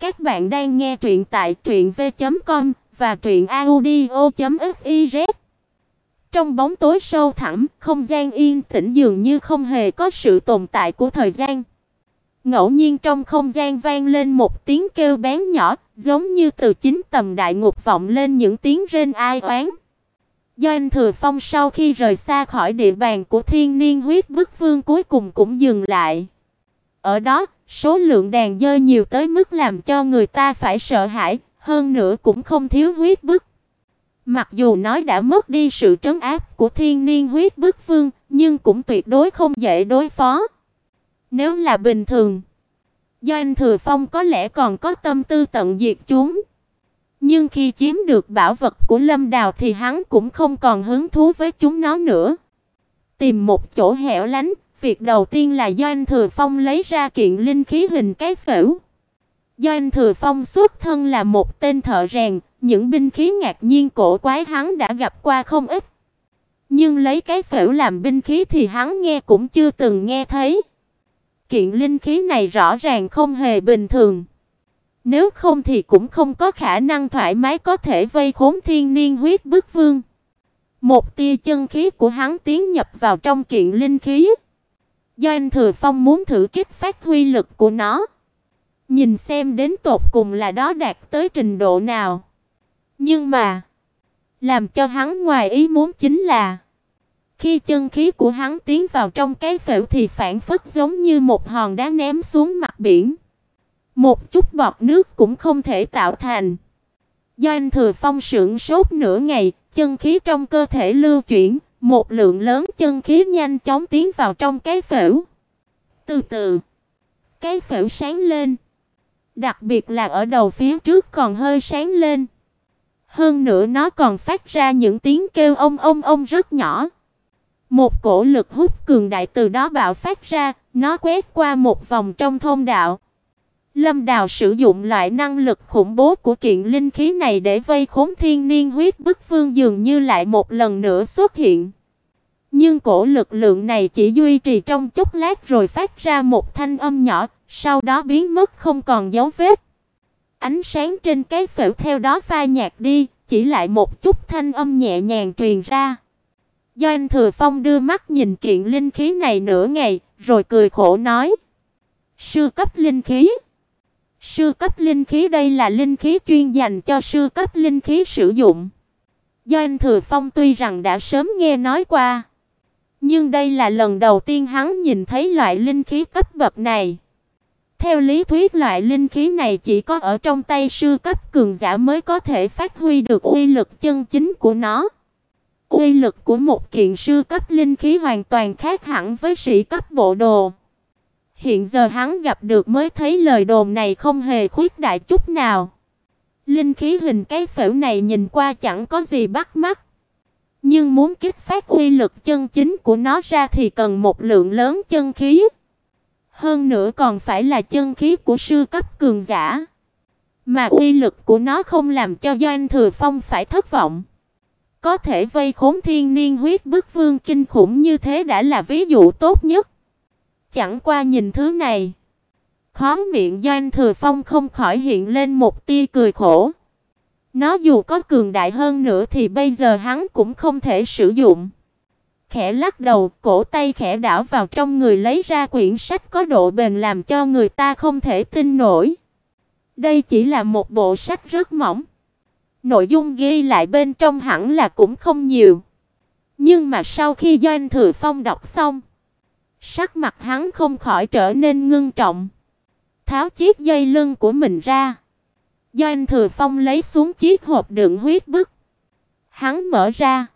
Các bạn đang nghe truyện tại truyệnv.com và truyệnaudio.fiz. Trong bóng tối sâu thẳm, không gian yên tĩnh dường như không hề có sự tồn tại của thời gian. Ngẫu nhiên trong không gian vang lên một tiếng kêu bén nhỏ, giống như từ chính tầm đại ngục vọng lên những tiếng rên ai oán. Do anh Thừa Phong sau khi rời xa khỏi địa bàn của Thiên Niên Huyết Bức Vương cuối cùng cũng dừng lại. Ở đó, số lượng đàn dơi nhiều tới mức làm cho người ta phải sợ hãi, hơn nữa cũng không thiếu huyết bức. Mặc dù nói đã mất đi sự trấn áp của Thiên Niên Huyết Bức Vương, nhưng cũng tuyệt đối không dễ đối phó. Nếu là bình thường, do anh Thừa Phong có lẽ còn có tâm tư tận diệt chúng. Nhưng khi chiếm được bảo vật của Lâm Đào thì hắn cũng không còn hứng thú với chúng nó nữa. Tìm một chỗ hẻo lánh, việc đầu tiên là do anh Thừa Phong lấy ra kiện linh khí hình cái phễu. Do anh Thừa Phong xuất thân là một tên thợ rèn, những binh khí ngạc nhiên cổ quái hắn đã gặp qua không ít. Nhưng lấy cái phễu làm binh khí thì hắn nghe cũng chưa từng nghe thấy. Kiện linh khí này rõ ràng không hề bình thường. Nếu không thì cũng không có khả năng thoải mái có thể vây khốn thiên niên huyết bức vương. Một tia chân khí của hắn tiến nhập vào trong kiện linh khí. Do anh Thừa Phong muốn thử kích phát huy lực của nó. Nhìn xem đến tột cùng là đó đạt tới trình độ nào. Nhưng mà, làm cho hắn ngoài ý muốn chính là khi chân khí của hắn tiến vào trong cái phễu thì phản phất giống như một hòn đá ném xuống mặt biển. Một chút bọt nước cũng không thể tạo thành. Do anh Thừa Phong sững sốt nửa ngày, chân khí trong cơ thể lưu chuyển, một lượng lớn chân khí nhanh chóng tiến vào trong cái phễu. Từ từ, cái phễu sáng lên. Đặc biệt là ở đầu phía trước còn hơi sáng lên. Hơn nữa nó còn phát ra những tiếng kêu ông ông ông rất nhỏ. Một cổ lực hút cường đại từ đó bạo phát ra, nó quét qua một vòng trong thông đạo. Lâm Đào sử dụng loại năng lực khủng bố của kiện linh khí này để vây khốn thiên niên huyết bức vương dường như lại một lần nữa xuất hiện. Nhưng cổ lực lượng này chỉ duy trì trong chốc lát rồi phát ra một thanh âm nhỏ, sau đó biến mất không còn dấu vết. Ánh sáng trên cái phễu theo đó pha nhạt đi, chỉ lại một chút thanh âm nhẹ nhàng truyền ra. Do anh Thừa Phong đưa mắt nhìn kiện linh khí này nửa ngày, rồi cười khổ nói: "Sư cấp linh khí?" Sư cấp linh khí đây là linh khí chuyên dành cho sư cấp linh khí sử dụng. Do anh Thừa Phong tuy rằng đã sớm nghe nói qua, nhưng đây là lần đầu tiên hắn nhìn thấy loại linh khí cấp bậc này. Theo lý thuyết loại linh khí này chỉ có ở trong tay sư cấp cường giả mới có thể phát huy được uy lực chân chính của nó. Uy lực của một kiện sư cấp linh khí hoàn toàn khác hẳn với sĩ cấp bộ đồ. Hiện giờ hắn gặp được mới thấy lời đồn này không hề khuyết đại chút nào. Linh khí hình cái phễu này nhìn qua chẳng có gì bắt mắt, nhưng muốn kích phát uy lực chân chính của nó ra thì cần một lượng lớn chân khí. Hơn nữa còn phải là chân khí của sư cấp cường giả. Mà uy lực của nó không làm cho Doanh Thừa Phong phải thất vọng. Có thể vây khốn thiên niên huyết bức vương kinh khủng như thế đã là ví dụ tốt nhất. Chẳng qua nhìn thứ này, khó miệng Doanh Thừa Phong không khỏi hiện lên một tia cười khổ. Nó dù có cường đại hơn nữa thì bây giờ hắn cũng không thể sử dụng. Khẽ lắc đầu, cổ tay khẽ đảo vào trong người lấy ra quyển sách có độ bền làm cho người ta không thể tin nổi. Đây chỉ là một bộ sách rất mỏng. Nội dung ghi lại bên trong hẳn là cũng không nhiều. Nhưng mà sau khi Doanh Thừa Phong đọc xong, sắc mặt hắn không khỏi trở nên ngưng trọng. Tháo chiếc dây lưng của mình ra do anh Thừa Phong lấy xuống chiếc hộp đựng huyết bức. Hắn mở ra,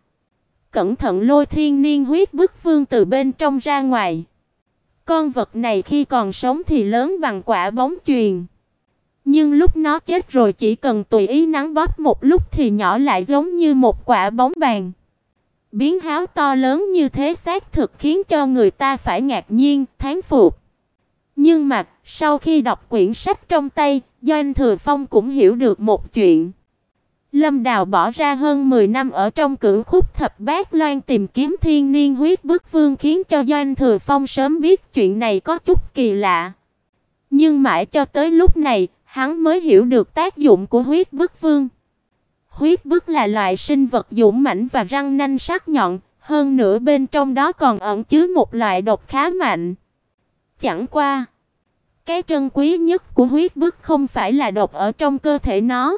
cẩn thận lôi thiên niên huyết bức vương từ bên trong ra ngoài. Con vật này khi còn sống thì lớn bằng quả bóng chuyền. Nhưng lúc nó chết rồi chỉ cần tùy ý nắng bóp một lúc thì nhỏ lại giống như một quả bóng bàn. Biến háo to lớn như thế xác thực khiến cho người ta phải ngạc nhiên, thán phục. Nhưng mà, sau khi đọc quyển sách trong tay, Doanh Thừa Phong cũng hiểu được một chuyện. Lâm Đào bỏ ra hơn 10 năm ở trong cửu khúc thập bát loan tìm kiếm thiên niên huyết bức vương khiến cho Doanh Thừa Phong sớm biết chuyện này có chút kỳ lạ. Nhưng mãi cho tới lúc này, hắn mới hiểu được tác dụng của huyết bức vương. Huyết bức là loại sinh vật dũng mãnh và răng nanh sắc nhọn, hơn nữa bên trong đó còn ẩn chứa một loại độc khá mạnh. Chẳng qua, cái trân quý nhất của huyết bức không phải là độc ở trong cơ thể nó.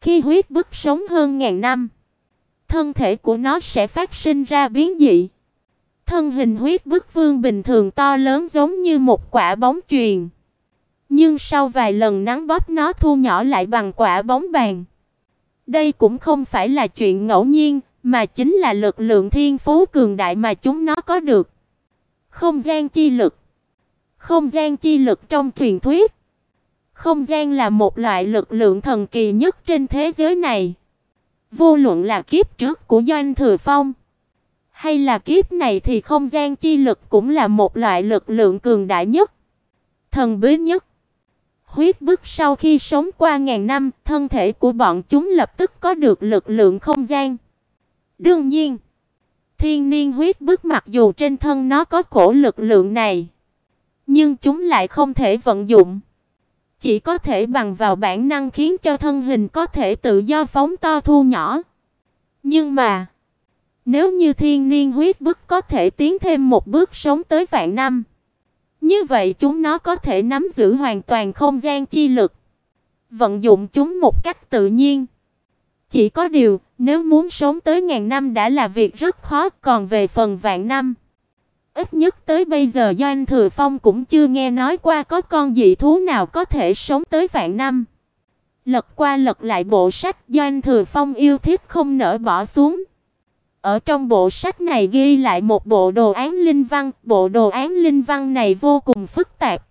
Khi huyết bức sống hơn ngàn năm, thân thể của nó sẽ phát sinh ra biến dị. Thân hình huyết bức vương bình thường to lớn giống như một quả bóng chuyền. Nhưng sau vài lần nắng bóp nó thu nhỏ lại bằng quả bóng bàn. Đây cũng không phải là chuyện ngẫu nhiên, mà chính là lực lượng thiên phú cường đại mà chúng nó có được. Không gian chi lực. Không gian chi lực trong truyền thuyết. Không gian là một loại lực lượng thần kỳ nhất trên thế giới này. Vô luận là kiếp trước của Doanh Thừa Phong, hay là kiếp này thì không gian chi lực cũng là một loại lực lượng cường đại nhất, thần bí nhất. Huyết bức sau khi sống qua ngàn năm, thân thể của bọn chúng lập tức có được lực lượng không gian. Đương nhiên, thiên niên huyết bức mặc dù trên thân nó có cổ lực lượng này, nhưng chúng lại không thể vận dụng. Chỉ có thể bằng vào bản năng khiến cho thân hình có thể tự do phóng to thu nhỏ. Nhưng mà, nếu như thiên niên huyết bức có thể tiến thêm một bước sống tới vạn năm, như vậy chúng nó có thể nắm giữ hoàn toàn không gian chi lực, vận dụng chúng một cách tự nhiên. Chỉ có điều, nếu muốn sống tới ngàn năm đã là việc rất khó, còn về phần vạn năm, ít nhất tới bây giờ Doanh Thừa Phong cũng chưa nghe nói qua có con dị thú nào có thể sống tới vạn năm. Lật qua lật lại bộ sách, Doanh Thừa Phong yêu thích không nỡ bỏ xuống. Ở trong bộ sách này ghi lại một bộ đồ án linh văn, bộ đồ án linh văn này vô cùng phức tạp.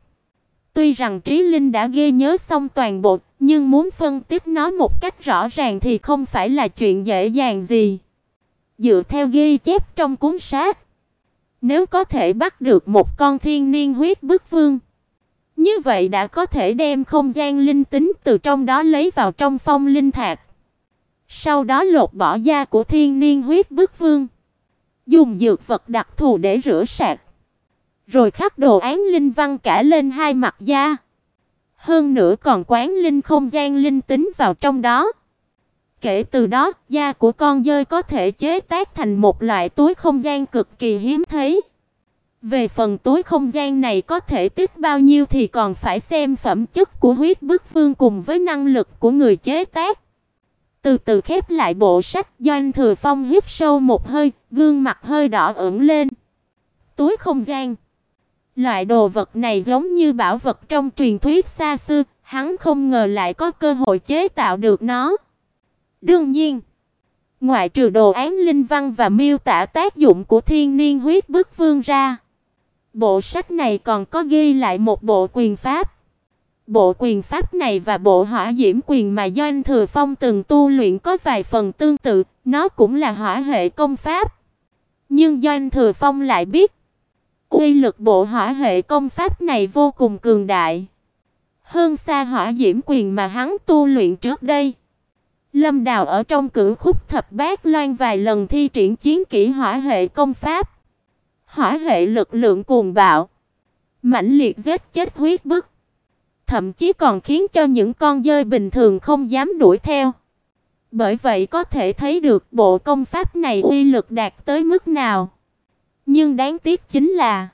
Tuy rằng Trí Linh đã ghi nhớ xong toàn bộ, nhưng muốn phân tích nó một cách rõ ràng thì không phải là chuyện dễ dàng gì. Dựa theo ghi chép trong cuốn sách, nếu có thể bắt được một con thiên niên huyết bức vương, như vậy đã có thể đem không gian linh tính từ trong đó lấy vào trong phong linh thạch. Sau đó lột bỏ da của thiên niên huyết bức vương, dùng dược vật đặc thù để rửa sạch, rồi khắc đồ án linh văn cả lên hai mặt da. Hơn nữa còn quán linh không gian linh tính vào trong đó. Kể từ đó, da của con dơi có thể chế tác thành một loại túi không gian cực kỳ hiếm thấy. Về phần túi không gian này có thể tích bao nhiêu thì còn phải xem phẩm chất của huyết bức vương cùng với năng lực của người chế tác. Từ từ khép lại bộ sách, Doanh Thừa Phong hít sâu một hơi, gương mặt hơi đỏ ửng lên. Túi không gian. Loại đồ vật này giống như bảo vật trong truyền thuyết xa xưa, hắn không ngờ lại có cơ hội chế tạo được nó. Đương nhiên, ngoại trừ đồ án linh văn và miêu tả tác dụng của thiên niên huyết bức vương ra, bộ sách này còn có ghi lại một bộ quyền pháp. Bộ quyền pháp này và bộ hỏa diễm quyền mà Doanh Thừa Phong từng tu luyện có vài phần tương tự, nó cũng là hỏa hệ công pháp. Nhưng Doanh Thừa Phong lại biết, uy lực bộ hỏa hệ công pháp này vô cùng cường đại, hơn xa hỏa diễm quyền mà hắn tu luyện trước đây. Lâm Đào ở trong cửu khúc thập bát loan vài lần thi triển chiến kỹ hỏa hệ công pháp. Hỏa hệ lực lượng cuồng bạo, mãnh liệt giết chết huyết bức, thậm chí còn khiến cho những con dơi bình thường không dám đuổi theo. Bởi vậy có thể thấy được bộ công pháp này uy lực đạt tới mức nào. Nhưng đáng tiếc chính là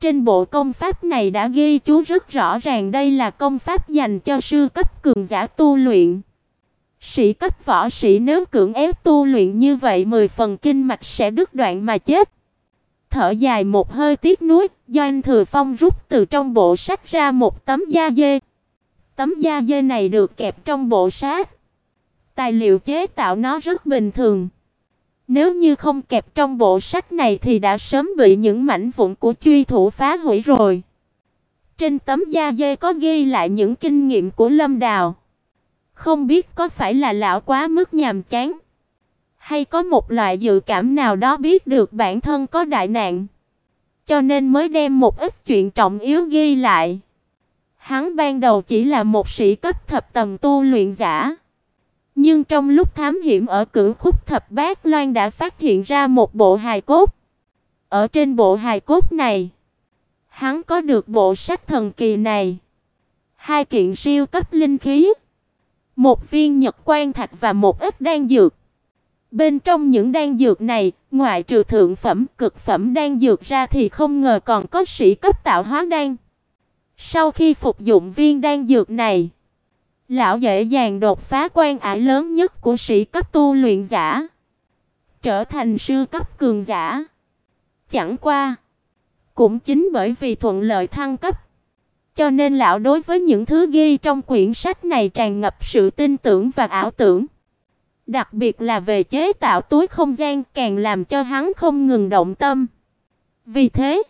trên bộ công pháp này đã ghi chú rất rõ ràng đây là công pháp dành cho sư cấp cường giả tu luyện. Sĩ cấp võ sĩ nếu cưỡng ép tu luyện như vậy, 10 phần kinh mạch sẽ đứt đoạn mà chết. Thở dài một hơi tiếc nuối, Doanh Thừa Phong rút từ trong bộ sách ra một tấm da dê. Tấm da dê này được kẹp trong bộ sách. Tài liệu chế tạo nó rất bình thường. Nếu như không kẹp trong bộ sách này thì đã sớm bị những mảnh vụn của truy thủ phá hủy rồi. Trên tấm da dê có ghi lại những kinh nghiệm của Lâm Đào. Không biết có phải là lão quá mức nhàm chán, hay có một loại dự cảm nào đó biết được bản thân có đại nạn, cho nên mới đem một ít chuyện trọng yếu ghi lại. Hắn ban đầu chỉ là một sĩ cấp thập tầm tu luyện giả, nhưng trong lúc thám hiểm ở cửu khúc thập bát loan đã phát hiện ra một bộ hài cốt. Ở trên bộ hài cốt này, hắn có được bộ sách thần kỳ này. hai kiện siêu cấp linh khí, một viên nhật quan thạch và một ít đan dược. Bên trong những đan dược này, ngoại trừ thượng phẩm, cực phẩm đan dược ra thì không ngờ còn có sĩ cấp tạo hóa đan. Sau khi phục dụng viên đan dược này, lão dễ dàng đột phá quan ải lớn nhất của sĩ cấp tu luyện giả, trở thành sư cấp cường giả. Chẳng qua, cũng chính bởi vì thuận lợi thăng cấp, cho nên lão đối với những thứ ghi trong quyển sách này tràn ngập sự tin tưởng và ảo tưởng. Đặc biệt là về chế tạo túi không gian càng làm cho hắn không ngừng động tâm. Vì thế,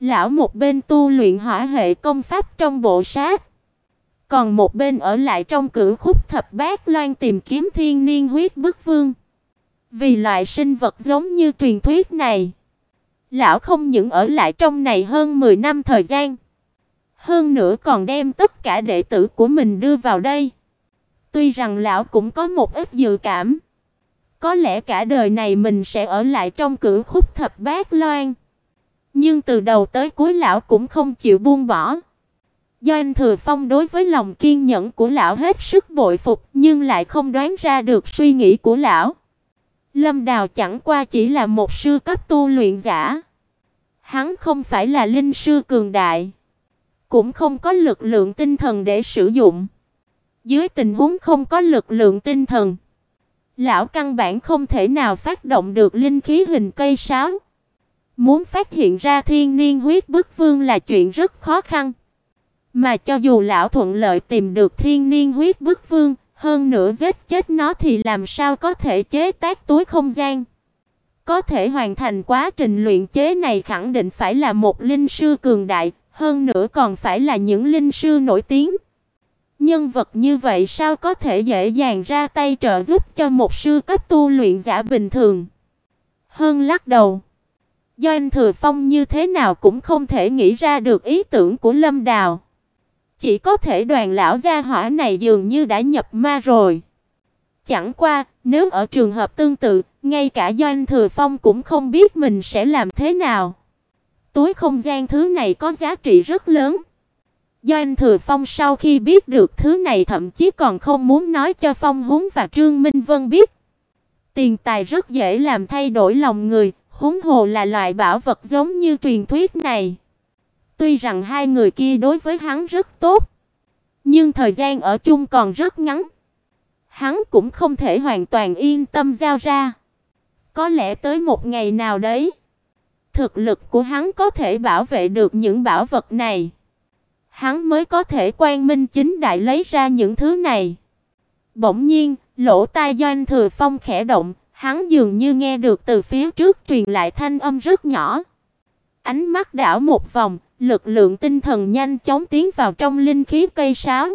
lão một bên tu luyện hỏa hệ công pháp trong bộ sát, còn một bên ở lại trong cửu khúc thập bát loan tìm kiếm thiên niên huyết bức vương. Vì loại sinh vật giống như truyền thuyết này, lão không những ở lại trong này hơn 10 năm thời gian, hơn nữa còn đem tất cả đệ tử của mình đưa vào đây. Tuy rằng lão cũng có một ít dự cảm, có lẽ cả đời này mình sẽ ở lại trong cửu khúc thập bát loan. Nhưng từ đầu tới cuối lão cũng không chịu buông bỏ. Do anh Thừa Phong đối với lòng kiên nhẫn của lão hết sức bội phục, nhưng lại không đoán ra được suy nghĩ của lão. Lâm Đào chẳng qua chỉ là một sư cấp tu luyện giả. Hắn không phải là linh sư cường đại, cũng không có lực lượng tinh thần để sử dụng. Dưới tình huống không có lực lượng tinh thần, lão căn bản không thể nào phát động được linh khí hình cây sáo. Muốn phát hiện ra thiên niên huyết bức vương là chuyện rất khó khăn. Mà cho dù lão thuận lợi tìm được thiên niên huyết bức vương, hơn nữa giết chết nó thì làm sao có thể chế tác túi không gian? Có thể hoàn thành quá trình luyện chế này khẳng định phải là một linh sư cường đại, hơn nữa còn phải là những linh sư nổi tiếng. Nhân vật như vậy sao có thể dễ dàng ra tay trợ giúp cho một sư cấp tu luyện giả bình thường? Hơn lắc đầu. Do anh Thừa Phong như thế nào cũng không thể nghĩ ra được ý tưởng của Lâm Đào. Chỉ có thể đoàn lão gia hỏa này dường như đã nhập ma rồi. Chẳng qua, nếu ở trường hợp tương tự, ngay cả Doanh Thừa Phong cũng không biết mình sẽ làm thế nào. Túi không gian thứ này có giá trị rất lớn. do anh Thừa Phong sau khi biết được thứ này thậm chí còn không muốn nói cho Phong Húng và Trương Minh Vân biết. Tiền tài rất dễ làm thay đổi lòng người, huống hồ là loại bảo vật giống như truyền thuyết này. Tuy rằng hai người kia đối với hắn rất tốt, nhưng thời gian ở chung còn rất ngắn. Hắn cũng không thể hoàn toàn yên tâm giao ra. Có lẽ tới một ngày nào đấy, thực lực của hắn có thể bảo vệ được những bảo vật này. Hắn mới có thể quan minh chính đại lấy ra những thứ này. Bỗng nhiên, lỗ tai Doanh Thừa Phong khẽ động, hắn dường như nghe được từ phía trước truyền lại thanh âm rất nhỏ. Ánh mắt đảo một vòng, lực lượng tinh thần nhanh chóng tiến vào trong linh khí cây sáo.